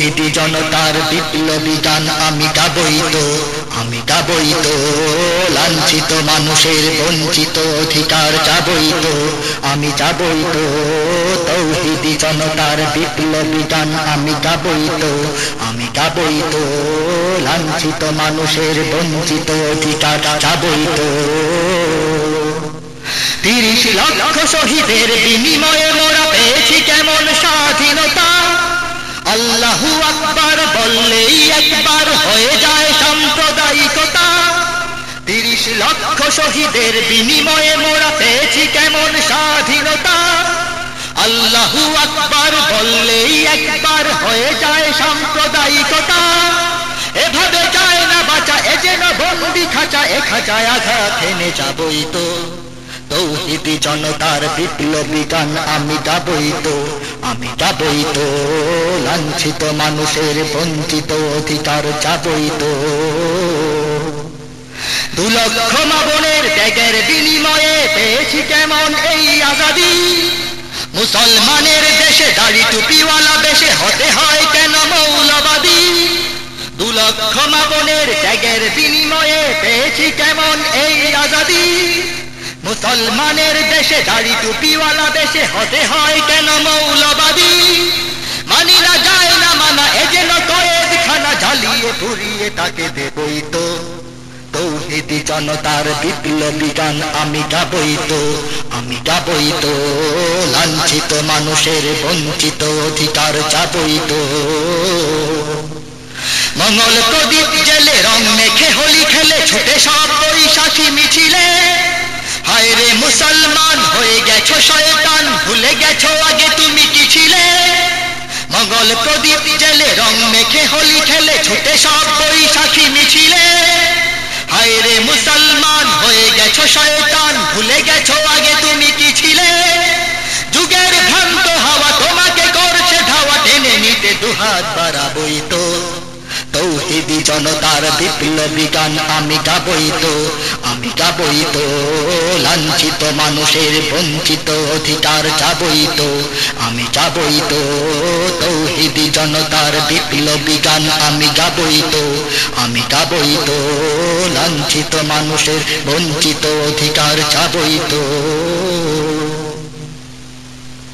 তৌহিদি জনতার বিপ্লবী গান আমি গাবই তো, আমি গাবই তো। লাঞ্ছিত মানুষের বঞ্চিত অধিকার যাবই তো, আমি যাবই তো। তৌহিদি জনতার বিপ্লবী গান আমি গাবই তো, আমি গাবই তো। লাঞ্ছিত মানুষের বঞ্চিত অধিকার যাবই তো। তিরিশ লক্ষ শহীদের বিনিময়ে মোরা পেয়েছি কেমন আল্লাহু আকবার বললেই একবার হয়ে যায় সাম্প্রদায়িকতা। তিরিশ লক্ষ শহীদের বিনিময়ে মোরা পেয়েছি কেমন স্বাধীনতা। আল্লাহু আকবার বললেই একবার হয়ে যায় সাম্প্রদায়িকতা। এভাবে যায় না বাঁচা, এ যেন বন্দি খাঁচা, এ খাঁচায় আঘাত এনে যাবই তো। তৌহিদি জনতার বিপ্লবী গান আমি গাবই তো। আমি গাবই তো লাঞ্ছিত, মানুষের বঞ্চিত, অধিকার যাবই তো দু লক্ষ মাবনের ত্যাগের বিনিময়ে পেয়েছি কেমন এই আজাদি? মুসলমানের দেশে দাড়ি টুপিওয়ালা বেশে হতে হয় কেন মৌলবাদী? দু লক্ষ মাবনের ত্যাগের বিনিময়ে পেয়েছি কেমন এই আজাদি? মুসলমানের দেশে দাড়ি টুপিওয়ালা দেশে হতে হয় কেন মৌলবাদী? মানি না যায় না মানা, এ যেন কয়েদ খানা ঝালিয়ে পুড়িয়ে তাকে দেবই তো। তৌহিদি জনতার বিপ্লবী গান আমি গাবই তো, আমি গাবই তো। লাঞ্ছিত মানুষের বঞ্চিত অধিকার যাবই তো। মঙ্গল প্রদীপ জেলে রং মেখে হোলি খেলে ছুটে সব বৈশাখী মিছিলে রে মুসলমান হয়ে গেছো শয়তান, ভুলে গেছো আগে তুমি কি ছিলে? মঙ্গল প্রদীপ জেলে রং মেখে হোলি খেলে ছুটে সব বৈশাখী মিছিলে। হায় রে মুসলমান হয়ে গেছো শয়তান, ভুলে গেছো আগে তুমি কি ছিলে? যুগের ভ্রান্ত হাওয়া তোমাকে করছে ধাওয়া, টেনে নিতে দুহাত বাড়াবই তো তৌহিদি জনতার বিপ্লবী গান আমি গাবই তো আমি গাবই তো লাঞ্ছিত মানুষের বঞ্চিত অধিকার যাবই তো আমি যাবই তো তৌহিদি জনতার বিপ্লবী গান আমি গাবই তো আমি গাবই তো লাঞ্ছিত মানুষের বঞ্চিত অধিকার যাবই তো